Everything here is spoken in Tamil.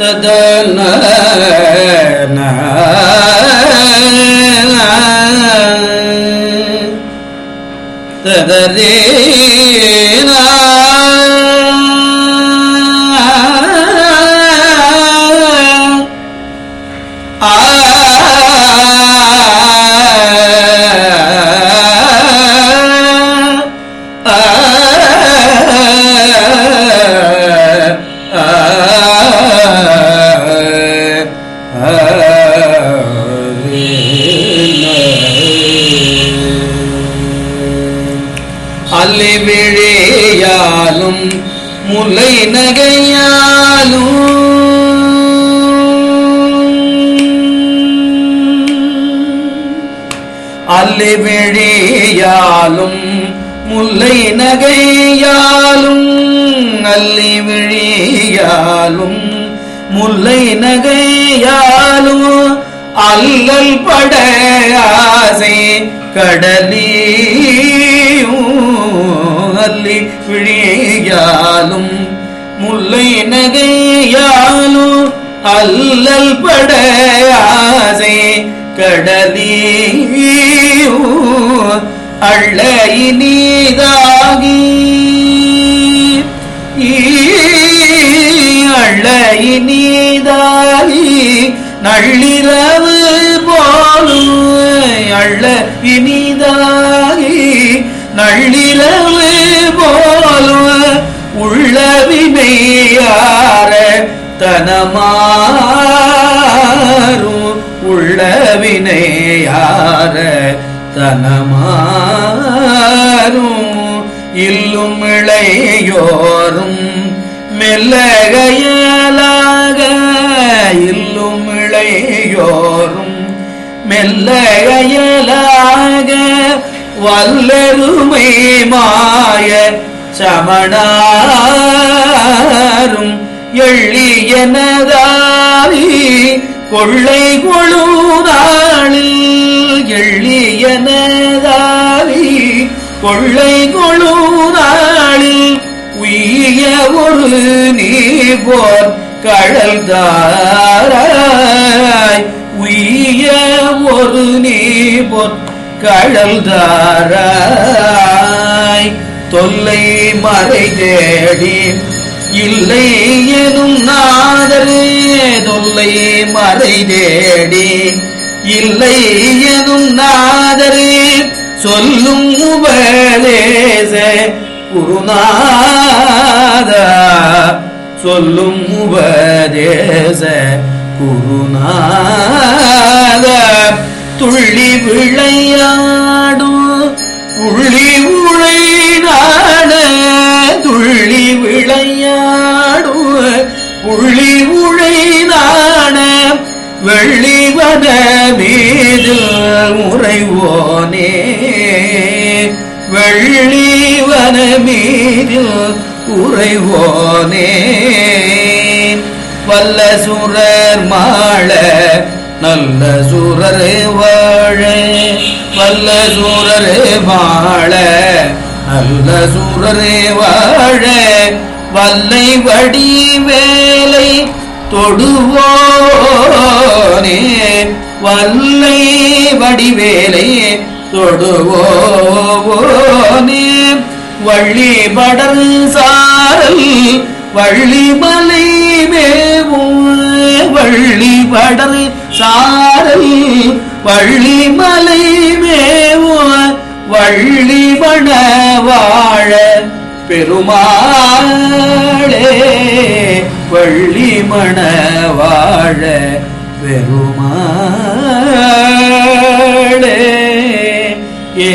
തദന തദരീന முலை நகையாலும் அல்லி விழியாலும் முல்லை நகையாலும் அல்லி விழியாலும் முல்லை நகையாலும் அல்லல் பட ஆசை கடலியும் மல்லி விழியாலும் முல்லை நகையாலும் அல்லல் பட ஆசை கடலியோ அள்ள இனிதாகி அள்ள இனிதாகி நள்ளிரவு போலும் அள்ள இனிதாகி நள்ளிரவு போலும் உள்ளவினையார தனமாறும் உள்ளவினையார தனமாறும் இல்லும் இளையோரும் மெல்லகையலாக இல்லும் இளையோரும் மெல்லகையலாக வல்லருமை மாய சமணாரும் எள்ளியனதாரி கொள்ளை கொழுநாளில் எள்ளியனதாரி கொள்ளை கொழுநாளில் உய்ய ஒரு நீ போர் கடல் தாராய் உய்ய ஒரு நீ போர் கடல் தாராய் தொல்லை மறை தேடி இல்லை எனும் நாதரே தொல்லை மறை தேடி இல்லை எனும் நாதரே சொல்லும் உபதேச குருநாதா சொல்லும் உபதேச குருநாத. துள்ளி விளையாடும். உள்ளி உழை நாட துள்ளி விளையாடும். உள்ளி உழை நாட வெள்ளிவன மீது உறைவோனே வெள்ளிவன மீது உறைவோனே. வல்ல சுரர் மாள நல்ல சூரரே வாழ வல்ல சூரரே வாழ நல்ல சூரரே வாழ வல்லை வடி வேலை தொடுவோனே வல்லை வடிவேலை தொடுவோனே. வள்ளி படல் சாரல் வள்ளி மலை மேவும் வள்ளி படல் சாரல் வள்ளி மலை மேவோ வள்ளி வட வாழ பெருமாளே வள்ளி மண வாழ பெருமாளே. ஏ